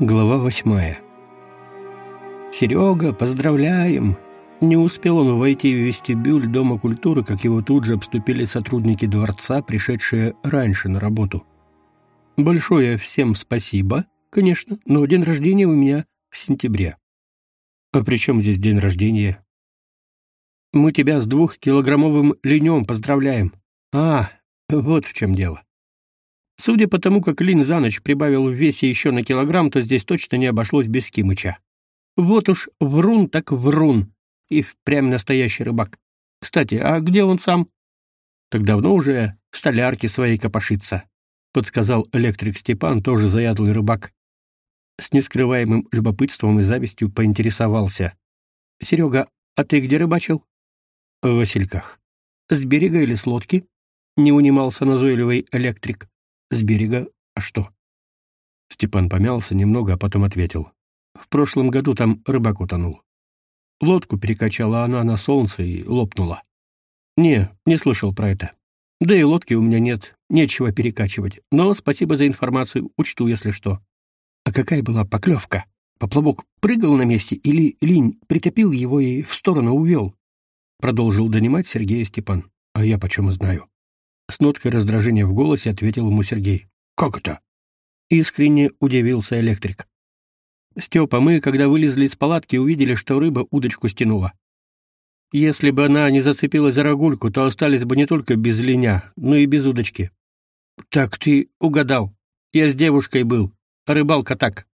Глава восьмая. «Серега, поздравляем!» Не успел он войти в вестибюль Дома культуры, как его тут же обступили сотрудники дворца, пришедшие раньше на работу. «Большое всем спасибо, конечно, но день рождения у меня в сентябре». «А при чем здесь день рождения?» «Мы тебя с двухкилограммовым ленем поздравляем». «А, вот в чем дело. Судя по тому, как Лин за ночь прибавил в весе еще на килограмм, то здесь точно не обошлось без Кимыча. Вот уж врун так врун. И впрямь настоящий рыбак. Кстати, а где он сам? Так давно уже в столярке своей копошится, подсказал электрик Степан, тоже заядлый рыбак. С нескрываемым любопытством и завистью поинтересовался. «Серега, а ты где рыбачил?» «В Васильках». «С берега или с лодки?» — не унимался назойливый электрик. С берега? А что? Степан помялся немного, а потом ответил. В прошлом году там рыбак утонул. Лодку перекачала она на солнце и лопнула. Не, не слышал про это. Да и лодки у меня нет, нечего перекачивать. Но спасибо за информацию, учту, если что. А какая была поклевка? Поплавок прыгал на месте или линь притопил его и в сторону увел? Продолжил донимать Сергей Степан. А я почем знаю? С ноткой раздражения в голосе ответил ему Сергей. «Как это?» Искренне удивился электрик. «Степа, мы, когда вылезли из палатки, увидели, что рыба удочку стянула. Если бы она не зацепилась за рогульку, то остались бы не только без линя, но и без удочки. Так ты угадал. Я с девушкой был, рыбалка так.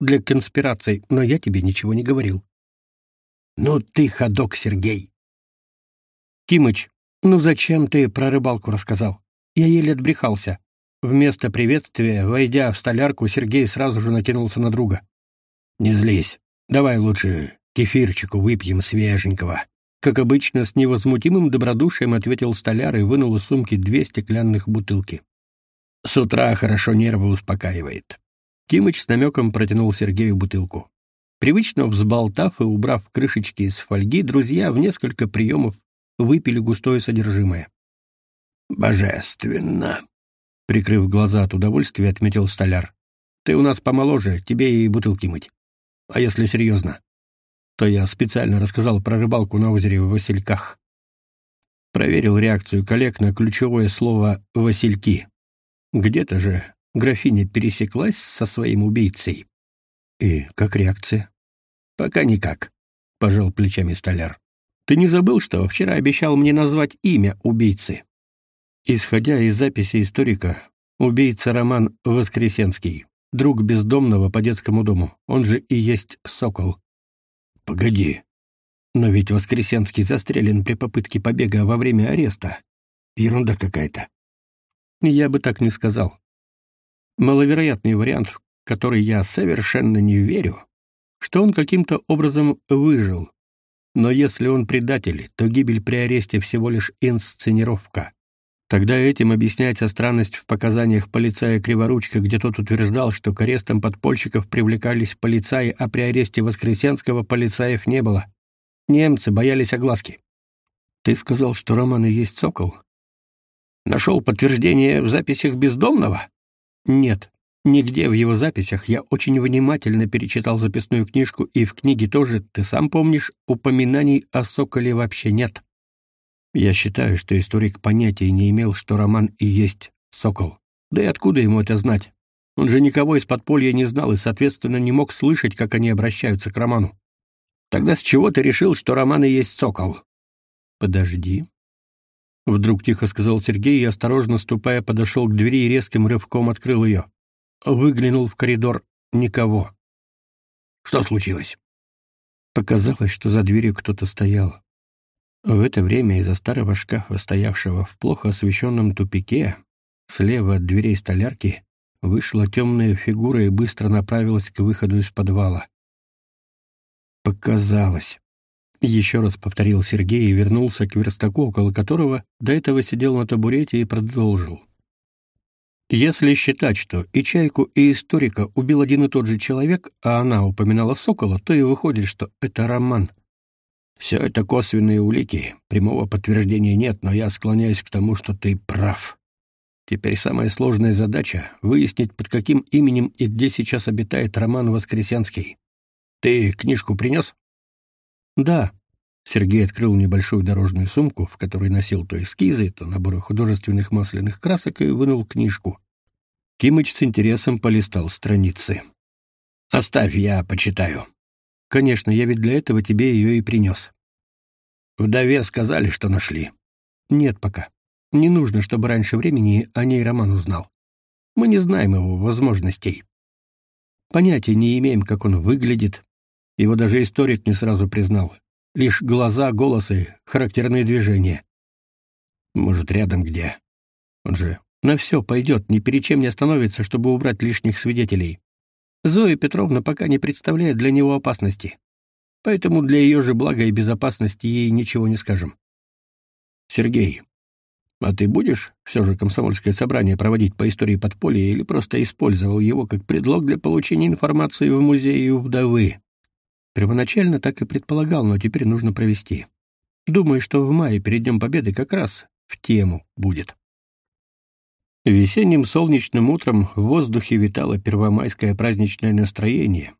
Для конспираций, но я тебе ничего не говорил. Ну ты ходок, Сергей. Кимыч, «Ну зачем ты про рыбалку рассказал? Я еле отбрехался». Вместо приветствия, войдя в столярку, Сергей сразу же накинулся на друга. «Не злись. Давай лучше кефирчику выпьем свеженького». Как обычно, с невозмутимым добродушием ответил столяр и вынул из сумки две стеклянных бутылки. «С утра хорошо нервы успокаивает». Кимыч с намеком протянул Сергею бутылку. Привычно взболтав и убрав крышечки из фольги, друзья в несколько приемов выпили густое содержимое. «Божественно!» — прикрыв глаза от удовольствия, отметил столяр. «Ты у нас помоложе, тебе и бутылки мыть. А если серьезно, то я специально рассказал про рыбалку на озере в Васильках. Проверил реакцию коллег на ключевое слово «Васильки». Где-то же графиня пересеклась со своим убийцей. И как реакция? Пока никак, — пожал плечами столяр. Ты не забыл, что вчера обещал мне назвать имя убийцы? Исходя из записи историка, убийца Роман Воскресенский, друг бездомного по детскому дому, он же и есть Сокол. Погоди. Но ведь Воскресенский застрелен при попытке побега во время ареста. Ерунда какая-то. Я бы так не сказал. Маловероятный вариант, в который я совершенно не верю, что он каким-то образом выжил, но если он предатель, то гибель при аресте всего лишь инсценировка. Тогда этим объясняется странность в показаниях полицая Криворучка, где тот утверждал, что к арестам подпольщиков привлекались полицаи, а при аресте Воскресенского полицаев не было. Немцы боялись огласки. Ты сказал, что Роман и есть Сокол? Нашел подтверждение в записях бездомного? Нет. Нигде в его записях я очень внимательно перечитал записную книжку, и в книге тоже, ты сам помнишь, упоминаний о Соколе вообще нет. Я считаю, что историк понятия не имел, что роман и есть Сокол. Да и откуда ему это знать? Он же никого из подполья не знал и, соответственно, не мог слышать, как они обращаются к роману. Тогда с чего ты решил, что роман и есть Сокол? Подожди. Вдруг тихо сказал Сергей и, осторожно ступая, подошел к двери и резким рывком открыл ее. Выглянул в коридор. Никого. Что случилось? Показалось, что за дверью кто-то стоял. В это время из-за старого шкафа, стоявшего в плохо освещенном тупике, слева от дверей столярки, вышла темная фигура и быстро направилась к выходу из подвала. «Показалось», — еще раз повторил Сергей и вернулся к верстаку, около которого до этого сидел на табурете и продолжил. Если считать, что и чайку, и историка убил один и тот же человек, а она упоминала сокола, то и выходит, что это роман. Все это косвенные улики, прямого подтверждения нет, но я склоняюсь к тому, что ты прав. Теперь самая сложная задача — выяснить, под каким именем и где сейчас обитает Роман Воскресенский. Ты книжку принес? Да. Сергей открыл небольшую дорожную сумку, в которой носил то эскизы, то наборы художественных масляных красок и вынул книжку. Кимыч с интересом полистал страницы. «Оставь, я почитаю». «Конечно, я ведь для этого тебе ее и принес». «Вдове сказали, что нашли». «Нет пока. Не нужно, чтобы раньше времени о ней Роман узнал. Мы не знаем его возможностей. Понятия не имеем, как он выглядит. Его даже историк не сразу признал. Лишь глаза, голосы, характерные движения. Может, рядом где? Он же на все пойдет, ни перед чем не остановится, чтобы убрать лишних свидетелей. Зоя Петровна пока не представляет для него опасности. Поэтому для ее же блага и безопасности ей ничего не скажем. Сергей, а ты будешь все же комсомольское собрание проводить по истории подполья или просто использовал его как предлог для получения информации в музее у вдовы? Первоначально так и предполагал, но теперь нужно провести. Думаю, что в мае перед Днем Победы как раз в тему будет. Весенним солнечным утром в воздухе витало первомайское праздничное настроение.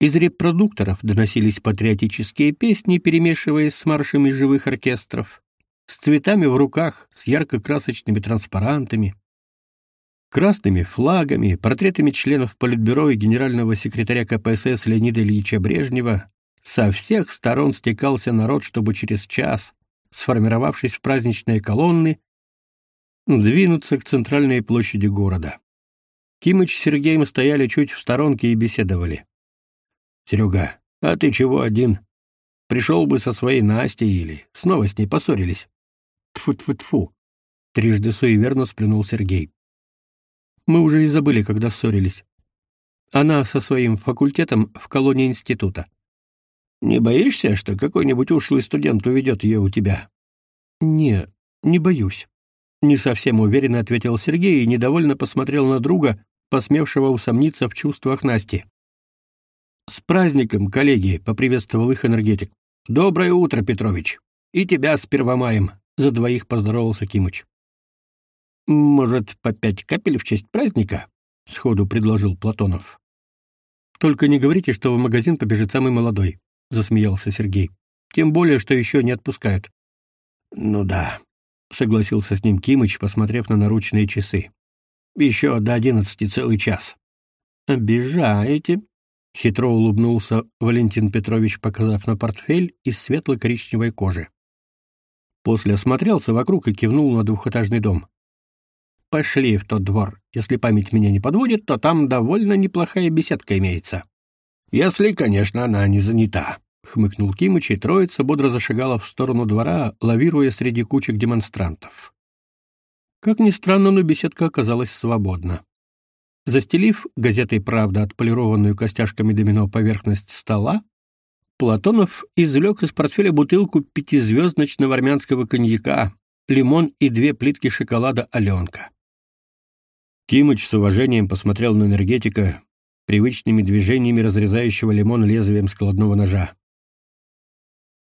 Из репродукторов доносились патриотические песни, перемешиваясь с маршами живых оркестров с цветами в руках, с ярко-красочными транспарантами, красными флагами, портретами членов Политбюро и генерального секретаря КПСС Леонида Ильича Брежнева, со всех сторон стекался народ, чтобы через час, сформировавшись в праздничные колонны, двинуться к центральной площади города. Кимыч с Сергеем стояли чуть в сторонке и беседовали. «Серега, а ты чего один? Пришел бы со своей Настей или снова с ней поссорились?» Тфу-тфу-тфу. Трижды суеверно сплюнул Сергей. Мы уже и забыли, когда ссорились. Она со своим факультетом в колонии института. Не боишься, что какой-нибудь ушлый студент уведет ее у тебя? Не, не боюсь. Не совсем уверенно ответил Сергей и недовольно посмотрел на друга, посмевшего усомниться в чувствах Насти. С праздником, коллеги, поприветствовал их энергетик. Доброе утро, Петрович. И тебя с Первомаем. За двоих поздоровался Кимыч. «Может, по пять капель в честь праздника?» — сходу предложил Платонов. «Только не говорите, что в магазин побежит самый молодой», — засмеялся Сергей. «Тем более, что еще не отпускают». «Ну да», — согласился с ним Кимыч, посмотрев на наручные часы. «Еще до одиннадцати целый час». «Обижаете?» — хитро улыбнулся Валентин Петрович, показав на портфель из светло-коричневой кожи. После осмотрелся вокруг и кивнул на двухэтажный дом. «Пошли в тот двор. Если память меня не подводит, то там довольно неплохая беседка имеется». «Если, конечно, она не занята», — хмыкнул Кимыч, и троица бодро зашагала в сторону двора, лавируя среди кучек демонстрантов. Как ни странно, но беседка оказалась свободна. Застелив газетой «Правда» отполированную костяшками домино поверхность стола, Платонов извлек из портфеля бутылку пятизвездочного армянского коньяка, лимон и две плитки шоколада «Аленка». Кимыч с уважением посмотрел на энергетика, привычными движениями разрезающего лимон лезвием складного ножа.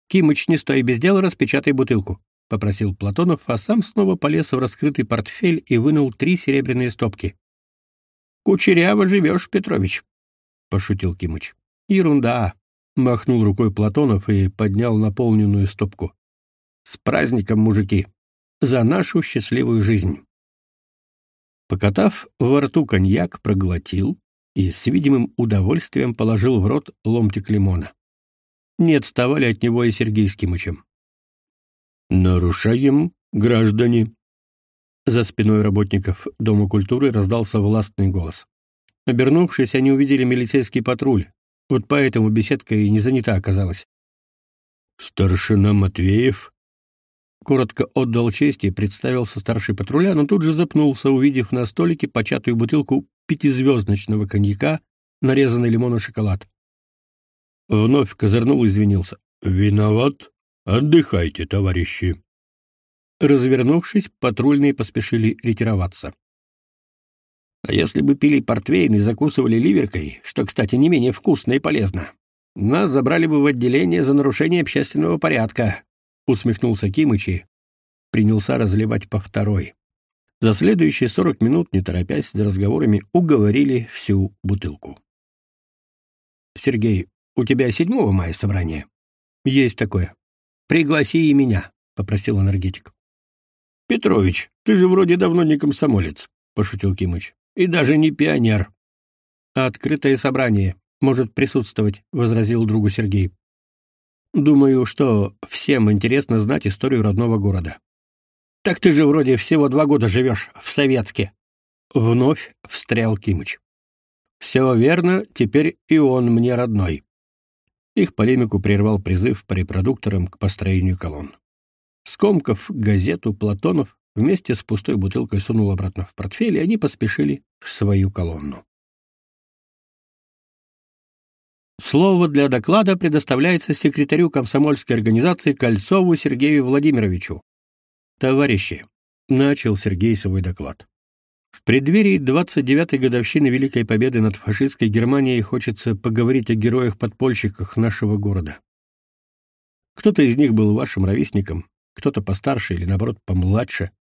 «Кимыч, не стой без дела, распечатай бутылку», — попросил Платонов, а сам снова полез в раскрытый портфель и вынул три серебряные стопки. «Кучеряво живешь, Петрович», — пошутил Кимыч. «Ерунда», Махнул рукой Платонов и поднял наполненную стопку. «С праздником, мужики! За нашу счастливую жизнь!» Покатав во рту коньяк, проглотил и с видимым удовольствием положил в рот ломтик лимона. Не отставали от него и Сергей с Кимычем. «Нарушаем, граждане!» За спиной работников Дома культуры раздался властный голос. Обернувшись, они увидели милицейский патруль, вот поэтому беседка и не занята оказалась. «Старшина Матвеев?» Коротко отдал честь и представился старший патруля, но тут же запнулся, увидев на столике початую бутылку пятизвездочного коньяка, нарезанный лимон и шоколад. Вновь козырнул и извинился. «Виноват. Отдыхайте, товарищи». Развернувшись, патрульные поспешили ретироваться. А если бы пили портвейн и закусывали ливеркой, что, кстати, не менее вкусно и полезно, нас забрали бы в отделение за нарушение общественного порядка, усмехнулся Кимычи, принялся разливать по второй. За следующие сорок минут, не торопясь за разговорами, уговорили всю бутылку. «Сергей, у тебя 7 мая собрание?» «Есть такое». «Пригласи и меня», — попросил энергетик. «Петрович, ты же вроде давно не комсомолец», — пошутил Кимыч. «И даже не пионер». «Открытое собрание. Может присутствовать», — возразил другу Сергей. «Думаю, что всем интересно знать историю родного города». Так ты же вроде всего два года живешь в Советске. Вновь встрял Кимыч. Все верно, теперь и он мне родной. Их полемику прервал призыв по к построению колонн. Скомков газету Платонов вместе с пустой бутылкой сунул обратно в портфель, и они поспешили в свою колонну. Слово для доклада предоставляется секретарю комсомольской организации Кольцову Сергею Владимировичу. Товарищи, начал Сергей свой доклад. В преддверии 29-й годовщины Великой Победы над фашистской Германией хочется поговорить о героях-подпольщиках нашего города. Кто-то из них был вашим ровесником, кто-то постарше или, наоборот, помладше.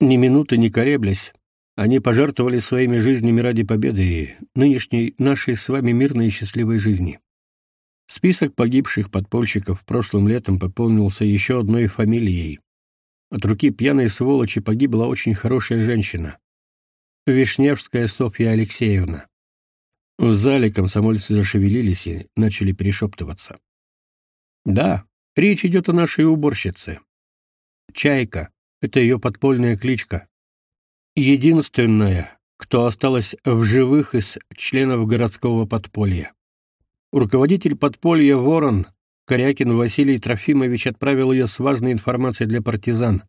Ни минуты не колеблясь, они пожертвовали своими жизнями ради победы и нынешней нашей с вами мирной и счастливой жизни. Список погибших подпольщиков прошлым летом пополнился еще одной фамилией от руки пьяной сволочи погибла очень хорошая женщина. Вишневская Софья Алексеевна. В зале комсомольцы зашевелились и начали перешептываться. Да, речь идет о нашей уборщице. Чайка — это ее подпольная кличка. Единственная, кто осталась в живых из членов городского подполья. Руководитель подполья Ворон Корякин Василий Трофимович отправил ее с важной информацией для партизан.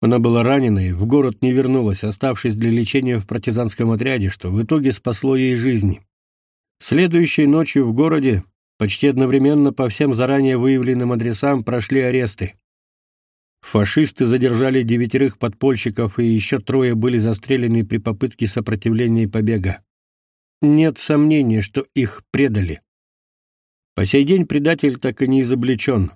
Она была ранена и в город не вернулась, оставшись для лечения в партизанском отряде, что в итоге спасло ей жизнь. Следующей ночью в городе почти одновременно по всем заранее выявленным адресам прошли аресты. Фашисты задержали девятерых подпольщиков, и еще трое были застрелены при попытке сопротивления и побега. Нет сомнения, что их предали. По сей день предатель так и не изобличен.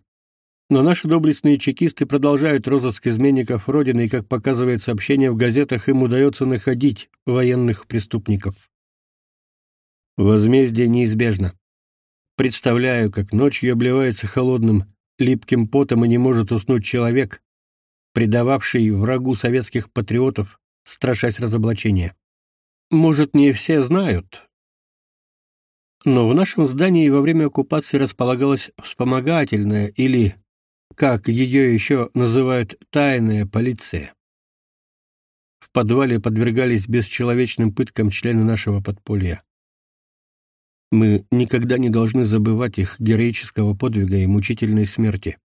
Но наши доблестные чекисты продолжают розыск изменников Родины, и, как показывает сообщение в газетах, им удается находить военных преступников. Возмездие неизбежно. Представляю, как ночью обливается холодным, липким потом и не может уснуть человек, предававший врагу советских патриотов, страшась разоблачения. Может, не все знают, но в нашем здании во время оккупации располагалась вспомогательная или, как ее еще называют, тайная полиция. В подвале подвергались бесчеловечным пыткам члены нашего подполья. Мы никогда не должны забывать их героического подвига и мучительной смерти.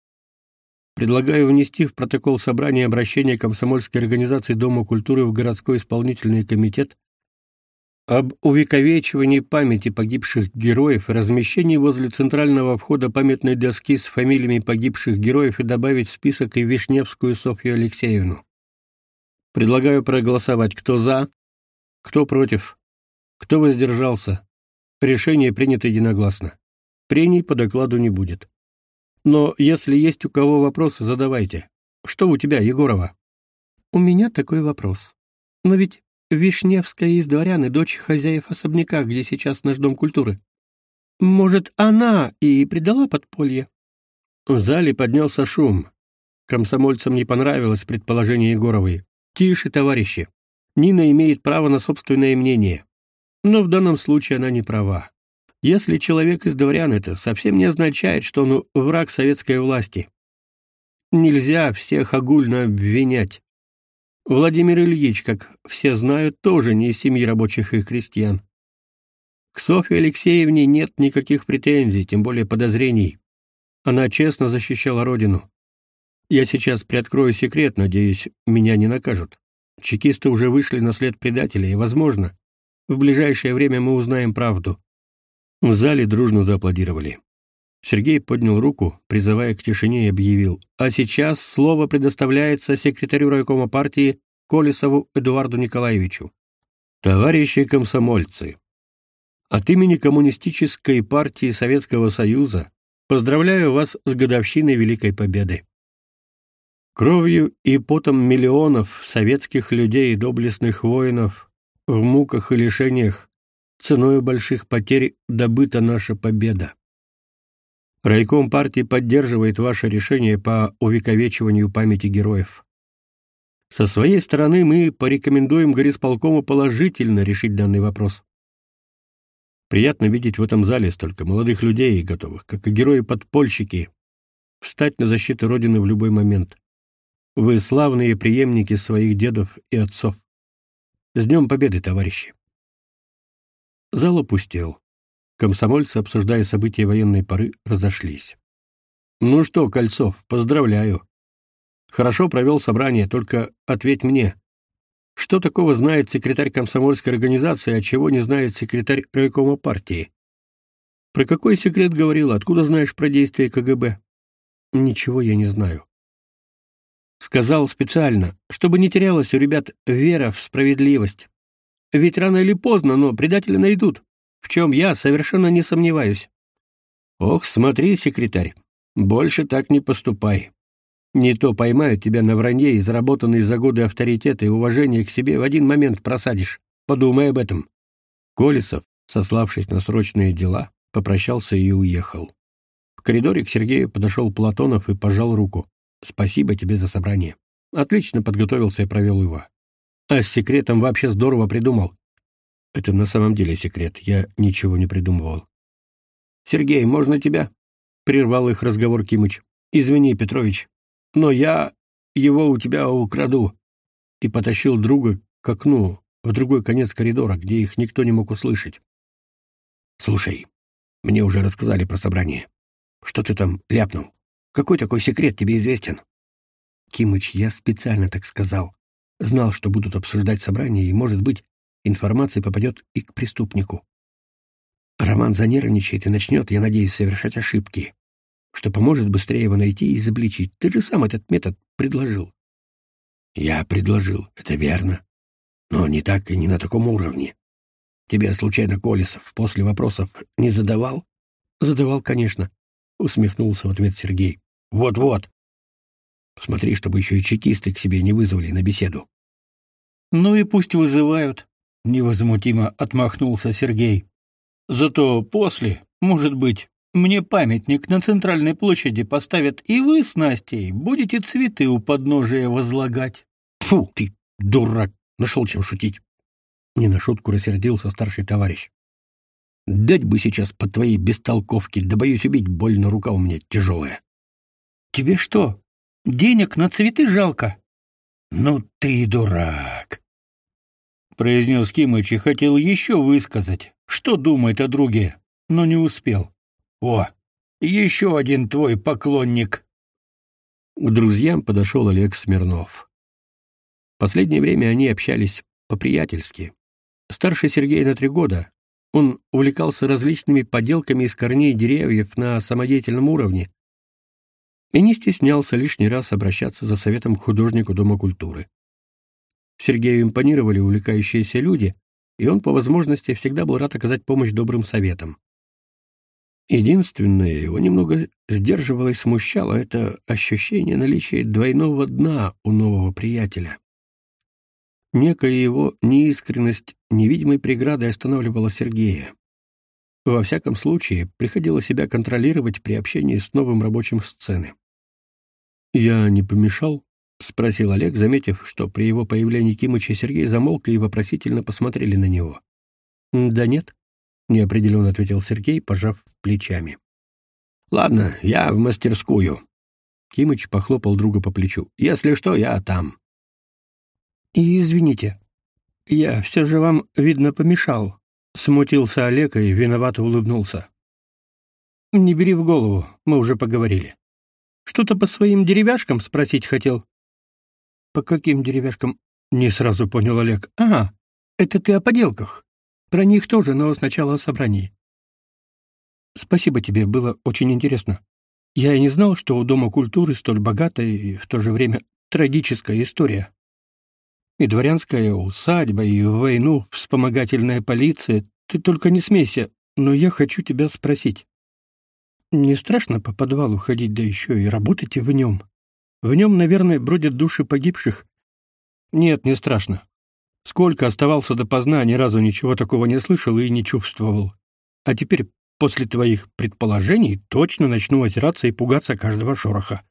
Предлагаю внести в протокол собрания обращение комсомольской организации Дома культуры в городской исполнительный комитет об увековечивании памяти погибших героев и размещении возле центрального входа памятной доски с фамилиями погибших героев и добавить в список и Вишневскую Софью Алексеевну. Предлагаю проголосовать, кто за, кто против, кто воздержался. Решение принято единогласно. Прений по докладу не будет. Но если есть у кого вопросы, задавайте. Что у тебя, Егорова? У меня такой вопрос. Но ведь Вишневская из дворян и дочь хозяев особняка, где сейчас наш дом культуры. Может, она и предала подполье?» В зале поднялся шум. Комсомольцам не понравилось предположение Егоровой. «Тише, товарищи. Нина имеет право на собственное мнение. Но в данном случае она не права. Если человек из дворян, это совсем не означает, что он враг советской власти. Нельзя всех огульно обвинять. Владимир Ильич, как все знают, тоже не из семьи рабочих и крестьян. К Софье Алексеевне нет никаких претензий, тем более подозрений. Она честно защищала родину. Я сейчас приоткрою секрет, надеюсь, меня не накажут. Чекисты уже вышли на след предателя, и, возможно, в ближайшее время мы узнаем правду. В зале дружно зааплодировали. Сергей поднял руку, призывая к тишине, и объявил. «А сейчас слово предоставляется секретарю райкома партии Колесову Эдуарду Николаевичу. Товарищи комсомольцы, от имени Коммунистической партии Советского Союза поздравляю вас с годовщиной Великой Победы. Кровью и потом миллионов советских людей и доблестных воинов в муках и лишениях, ценой больших потерь добыта наша победа. Райком партии поддерживает ваше решение по увековечиванию памяти героев. Со своей стороны мы порекомендуем горисполкому положительно решить данный вопрос. Приятно видеть в этом зале столько молодых людей, готовых, как и герои-подпольщики, встать на защиту Родины в любой момент. Вы славные преемники своих дедов и отцов. С Днем Победы, товарищи! Зал опустел. Комсомольцы, обсуждая события военной поры, разошлись. «Ну что, Кольцов, поздравляю. Хорошо провел собрание, только ответь мне. Что такого знает секретарь комсомольской организации, а чего не знает секретарь райкома партии? Про какой секрет говорил, откуда знаешь про действия КГБ? Ничего я не знаю. Сказал специально, чтобы не терялась у ребят вера в справедливость. Ведь рано или поздно, но предатели найдут, в чем я совершенно не сомневаюсь. Ох, смотри, секретарь, больше так не поступай. Не то поймают тебя на вранье и заработанные за годы авторитет и уважение к себе в один момент просадишь. Подумай об этом. Колесов, сославшись на срочные дела, попрощался и уехал. В коридоре к Сергею подошел Платонов и пожал руку. Спасибо тебе за собрание. Отлично подготовился и провел его. А с секретом вообще здорово придумал. Это на самом деле секрет. Я ничего не придумывал. Сергей, можно тебя? Прервал их разговор Кимыч. Извини, Петрович, но я его у тебя украду. И потащил друга к окну, в другой конец коридора, где их никто не мог услышать. Слушай, мне уже рассказали про собрание. Что ты там ляпнул? Какой такой секрет тебе известен? Кимыч, я специально так сказал. Знал, что будут обсуждать собрание, и, может быть, информация попадет и к преступнику. Роман занервничает и начнет, я надеюсь, совершать ошибки, что поможет быстрее его найти и изобличить. Ты же сам этот метод предложил. Я предложил, это верно. Но не так и не на таком уровне. Тебе, случайно, Колесов после вопросов не задавал? Задавал, конечно. — усмехнулся в ответ Сергей. «Вот-вот. Смотри, чтобы еще и чекисты к себе не вызвали на беседу». «Ну и пусть вызывают», — невозмутимо отмахнулся Сергей. «Зато после, может быть, мне памятник на центральной площади поставят, и вы с Настей будете цветы у подножия возлагать». «Фу, ты, дурак, нашел чем шутить!» Не на шутку рассердился старший товарищ. Дать бы сейчас по твоей бестолковке, да боюсь убить, больно рука у меня тяжелая. Тебе что, денег на цветы жалко? Ну ты дурак. Произнес Кимыч и хотел еще высказать, что думает о друге, но не успел. О, еще один твой поклонник. К друзьям подошел Олег Смирнов. Последнее время они общались по-приятельски. Старше Сергея на три года, он увлекался различными поделками из корней деревьев на самодеятельном уровне и не стеснялся лишний раз обращаться за советом к художнику Дома культуры. Сергею импонировали увлекающиеся люди, и он по возможности всегда был рад оказать помощь добрым советам. Единственное, его немного сдерживало и смущало это ощущение наличия двойного дна у нового приятеля. Некая его неискренность невидимой преградой останавливала Сергея. Во всяком случае, приходилось себя контролировать при общении с новым рабочим сцены. «Я не помешал?» — спросил Олег, заметив, что при его появлении Кимыч и Сергей замолкли и вопросительно посмотрели на него. «Да нет», — неопределенно ответил Сергей, пожав плечами. «Ладно, я в мастерскую». Кимыч похлопал друга по плечу. «Если что, я там». И извините, я все же вам, видно, помешал. Смутился Олег и виновато улыбнулся. Не бери в голову, мы уже поговорили. Что-то по своим деревяшкам спросить хотел. По каким деревяшкам? Не сразу понял Олег. А, это ты о поделках. Про них тоже, но сначала о собрании. Спасибо тебе, было очень интересно. Я и не знал, что у Дома культуры столь богатая и в то же время трагическая история. И дворянская усадьба, и войну вспомогательная полиция. Ты только не смейся, но я хочу тебя спросить. Не страшно по подвалу ходить, да еще и работать в нем? В нем, наверное, бродят души погибших. Нет, не страшно. Сколько оставался допоздна, ни разу ничего такого не слышал и не чувствовал. А теперь, после твоих предположений, точно начну отираться и пугаться каждого шороха.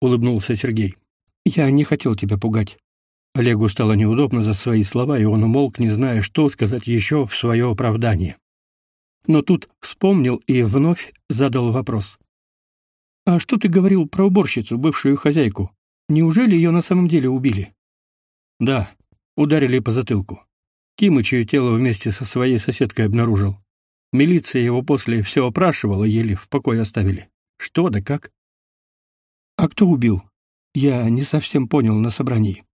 Улыбнулся Сергей. Я не хотел тебя пугать. Олегу стало неудобно за свои слова, и он умолк, не зная, что сказать еще в свое оправдание. Но тут вспомнил и вновь задал вопрос. «А что ты говорил про уборщицу, бывшую хозяйку? Неужели ее на самом деле убили?» «Да, Ударили по затылку. Кимыч ее тело вместе со своей соседкой обнаружил. Милиция его после все опрашивала, еле в покое оставили. Что да как? А кто убил? Я не совсем понял на собрании.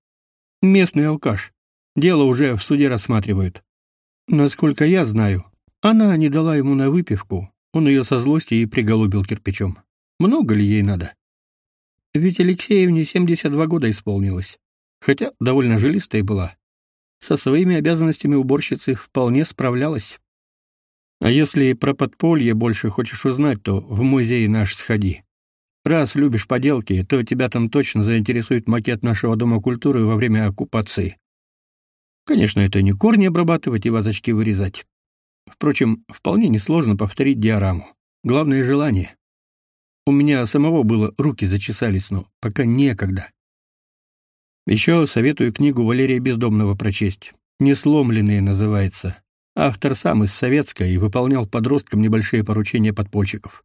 Местный алкаш. Дело уже в суде рассматривают. Насколько я знаю, она не дала ему на выпивку. Он ее со злости и приголубил кирпичом. Много ли ей надо? Ведь Алексеевне 72 года исполнилось хотя довольно жилистая была. Со своими обязанностями уборщицы вполне справлялась. А если про подполье больше хочешь узнать, то в музей наш сходи. Раз любишь поделки, то тебя там точно заинтересует макет нашего дома культуры во время оккупации. Конечно, это не корни обрабатывать и вазочки вырезать. Впрочем, вполне несложно повторить диораму. Главное — желание. У меня самого было руки зачесались, но пока некогда. Еще советую книгу Валерия Бездомного прочесть. «Несломленные» называется. Автор сам из Советска и выполнял подросткам небольшие поручения подпольщиков.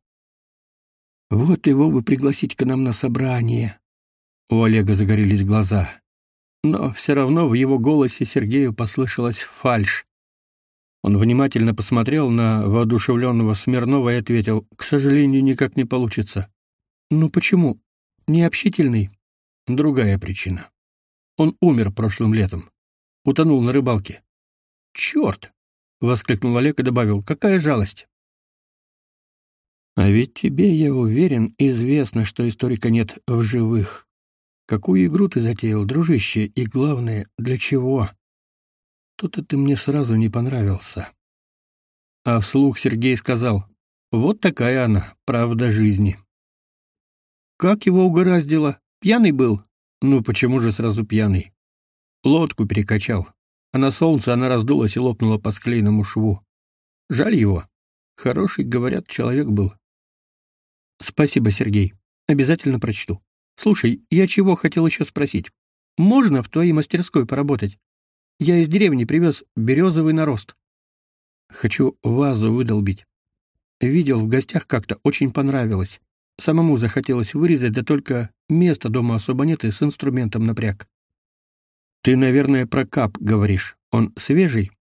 Вот его бы пригласить к нам на собрание. У Олега загорелись глаза. Но все равно в его голосе Сергею послышалась фальшь. Он внимательно посмотрел на воодушевленного Смирнова и ответил: "К сожалению, никак не получится". "Ну почему? Необщительный?" "Другая причина. Он умер прошлым летом. Утонул на рыбалке. «Черт!» — воскликнул Олег и добавил. «Какая жалость!» «А ведь тебе, я уверен, известно, что историка нет в живых. Какую игру ты затеял, дружище, и главное, для чего? То-то ты мне сразу не понравился». А вслух Сергей сказал, «Вот такая она, правда жизни». «Как его угораздило? Пьяный был?» Ну почему же сразу пьяный? Лодку перекачал, а на солнце она раздулась и лопнула по склеенному шву. Жаль его. Хороший, говорят, человек был. Спасибо, Сергей. Обязательно прочту. Слушай, я чего хотел еще спросить. Можно в твоей мастерской поработать? Я из деревни привез березовый нарост. Хочу вазу выдолбить. Видел в гостях как-то, очень понравилось. Самому захотелось вырезать, да только места дома особо нет и с инструментом напряг. Ты, наверное, про кап говоришь. Он свежий?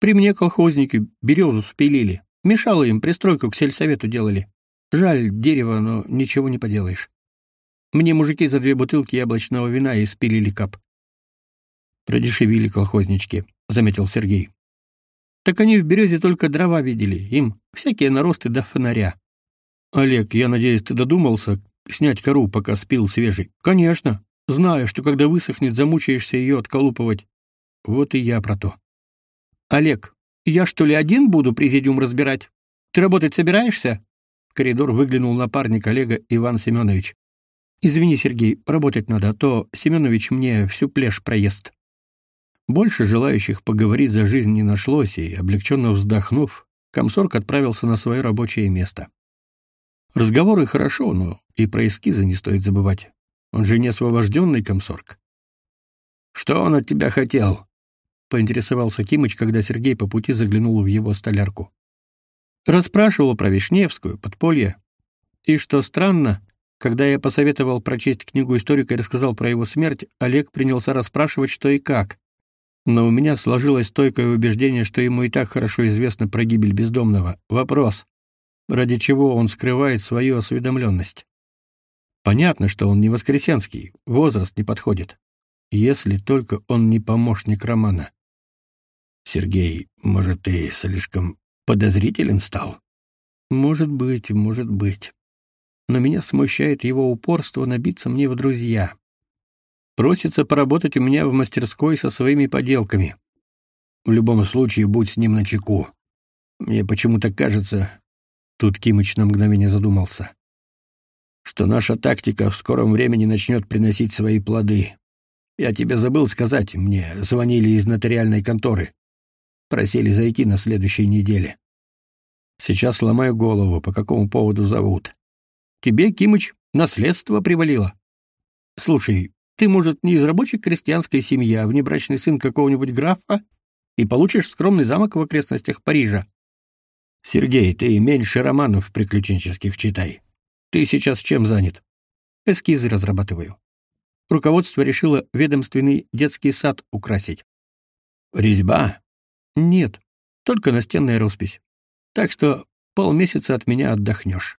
При мне колхозники березу спилили. Мешало им, пристройку к сельсовету делали. Жаль дерево, но ничего не поделаешь. Мне мужики за две бутылки яблочного вина и спилили кап. Продешевили колхознички, заметил Сергей. Так они в березе только дрова видели, им всякие наросты до фонаря. Олег, я надеюсь, ты додумался снять кору, пока спил свежий? Конечно. Знаю, что когда высохнет, замучаешься ее отколупывать. Вот и я про то. Олег, я что ли один буду президиум разбирать? Ты работать собираешься? Коридор выглянул напарник Олега Иван Семенович. Извини, Сергей, работать надо, а то Семенович мне всю плешь проест. Больше желающих поговорить за жизнь не нашлось, и облегченно вздохнув, комсорг отправился на свое рабочее место. Разговоры хорошо, но и про эскизы не стоит забывать. Он же не освобожденный комсорг. «Что он от тебя хотел?» — поинтересовался Кимыч, когда Сергей по пути заглянул в его столярку. Расспрашивал про Вишневскую, подполье. И что странно, когда я посоветовал прочесть книгу историка и рассказал про его смерть, Олег принялся расспрашивать, что и как. Но у меня сложилось стойкое убеждение, что ему и так хорошо известно про гибель бездомного. Вопрос ради чего он скрывает свою осведомленность. Понятно, что он не Воскресенский, возраст не подходит. Если только он не помощник Романа. Сергей, может, ты слишком подозрителен стал? Может быть, может быть. Но меня смущает его упорство набиться мне в друзья. Просится поработать у меня в мастерской со своими поделками. В любом случае, будь с ним начеку. Мне почему-то кажется, Тут Кимыч на мгновение задумался. что наша тактика в скором времени начнет приносить свои плоды. Я тебе забыл сказать, мне звонили из нотариальной конторы. Просили зайти на следующей неделе. Сейчас ломаю голову, по какому поводу зовут. Тебе, Кимыч, наследство привалило. Слушай, ты, может, не из рабочей крестьянской семьи, а внебрачный сын какого-нибудь графа и получишь скромный замок в окрестностях Парижа. Сергей, ты меньше романов приключенческих читай. Ты сейчас чем занят? Эскизы разрабатываю. Руководство решило ведомственный детский сад украсить. Резьба? Нет, только настенная роспись. Так что полмесяца от меня отдохнешь.